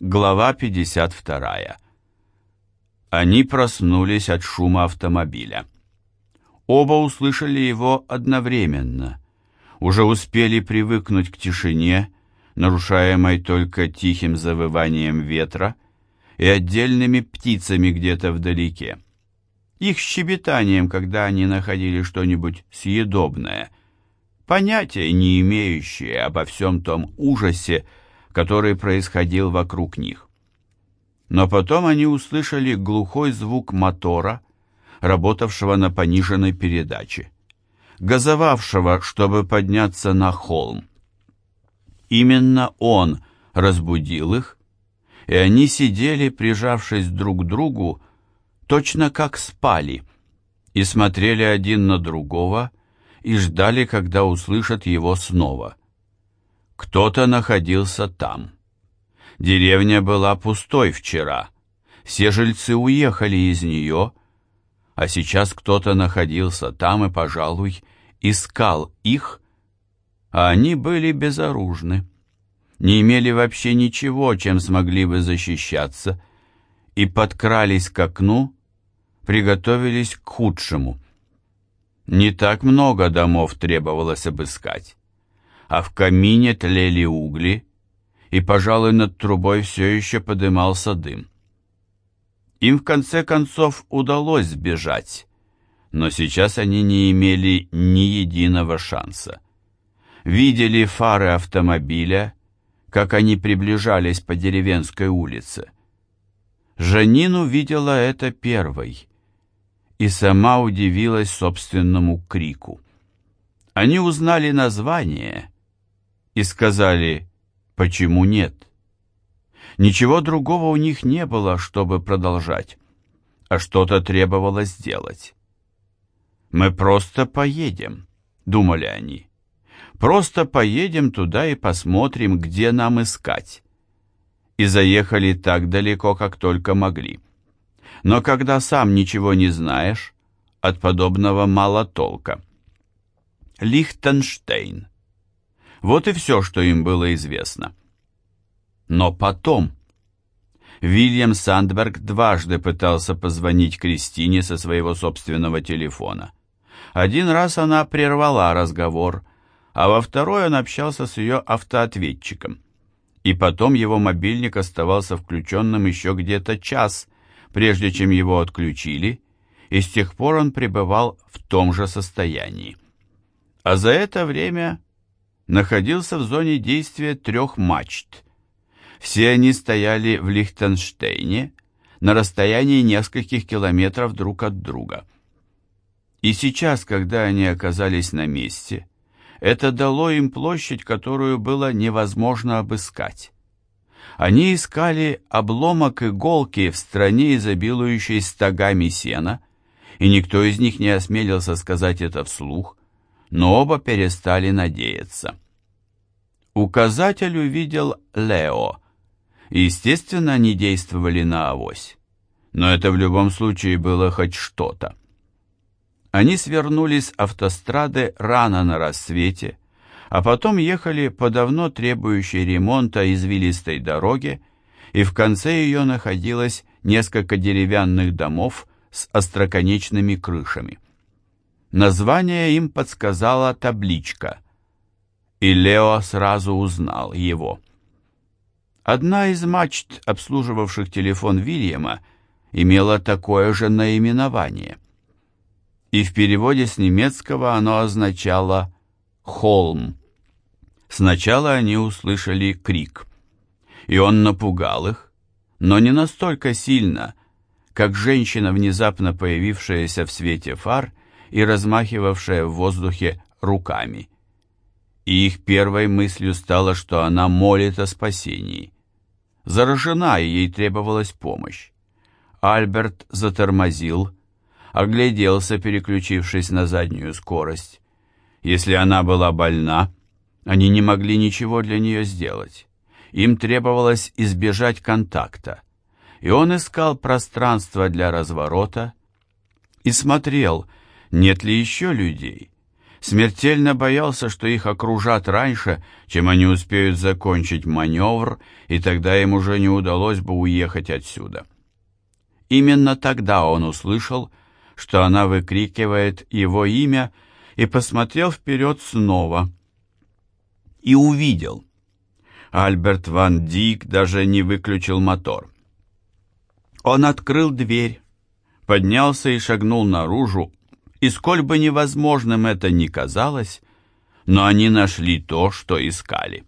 Глава 52. Они проснулись от шума автомобиля. Оба услышали его одновременно. Уже успели привыкнуть к тишине, нарушаемой только тихим завыванием ветра и отдельными птицами где-то вдалеке. Их щебетанием, когда они находили что-нибудь съедобное, понятия не имеющие обо всем том ужасе, который происходил вокруг них. Но потом они услышали глухой звук мотора, работавшего на пониженной передаче, газовавшего, чтобы подняться на холм. Именно он разбудил их, и они сидели, прижавшись друг к другу, точно как спали, и смотрели один на другого, и ждали, когда услышат его снова. Кто-то находился там. Деревня была пустой вчера. Все жильцы уехали из нее, а сейчас кто-то находился там и, пожалуй, искал их, а они были безоружны, не имели вообще ничего, чем смогли бы защищаться, и подкрались к окну, приготовились к худшему. Не так много домов требовалось обыскать а в камине тлели угли, и, пожалуй, над трубой все еще подымался дым. Им в конце концов удалось сбежать, но сейчас они не имели ни единого шанса. Видели фары автомобиля, как они приближались по деревенской улице. Жанин увидела это первой и сама удивилась собственному крику. Они узнали название и сказали «почему нет?». Ничего другого у них не было, чтобы продолжать, а что-то требовалось сделать. «Мы просто поедем», — думали они. «Просто поедем туда и посмотрим, где нам искать». И заехали так далеко, как только могли. Но когда сам ничего не знаешь, от подобного мало толка. Лихтенштейн. Вот и все, что им было известно. Но потом... Вильям Сандберг дважды пытался позвонить Кристине со своего собственного телефона. Один раз она прервала разговор, а во второй он общался с ее автоответчиком. И потом его мобильник оставался включенным еще где-то час, прежде чем его отключили, и с тех пор он пребывал в том же состоянии. А за это время находился в зоне действия трех мачт. Все они стояли в Лихтенштейне на расстоянии нескольких километров друг от друга. И сейчас, когда они оказались на месте, это дало им площадь, которую было невозможно обыскать. Они искали обломок иголки в стране, изобилующей стогами сена, и никто из них не осмелился сказать это вслух, но оба перестали надеяться. Указатель увидел Лео. Естественно, они действовали на авось. Но это в любом случае было хоть что-то. Они свернули с автострады рано на рассвете, а потом ехали по давно требующей ремонта извилистой дороге, и в конце ее находилось несколько деревянных домов с остроконечными крышами. Название им подсказала табличка, и Лео сразу узнал его. Одна из мачт, обслуживавших телефон Вильяма, имела такое же наименование. И в переводе с немецкого оно означало «холм». Сначала они услышали крик, и он напугал их, но не настолько сильно, как женщина, внезапно появившаяся в свете фар и размахивавшая в воздухе руками. И их первой мыслью стало, что она молит о спасении. Заражена, и ей требовалась помощь. Альберт затормозил, огляделся, переключившись на заднюю скорость. Если она была больна, они не могли ничего для нее сделать. Им требовалось избежать контакта. И он искал пространство для разворота и смотрел, нет ли еще людей, смертельно боялся, что их окружат раньше, чем они успеют закончить маневр, и тогда им уже не удалось бы уехать отсюда. Именно тогда он услышал, что она выкрикивает его имя, и посмотрел вперед снова. И увидел. Альберт Ван Дик даже не выключил мотор. Он открыл дверь, поднялся и шагнул наружу, и сколь бы невозможным это ни казалось, но они нашли то, что искали.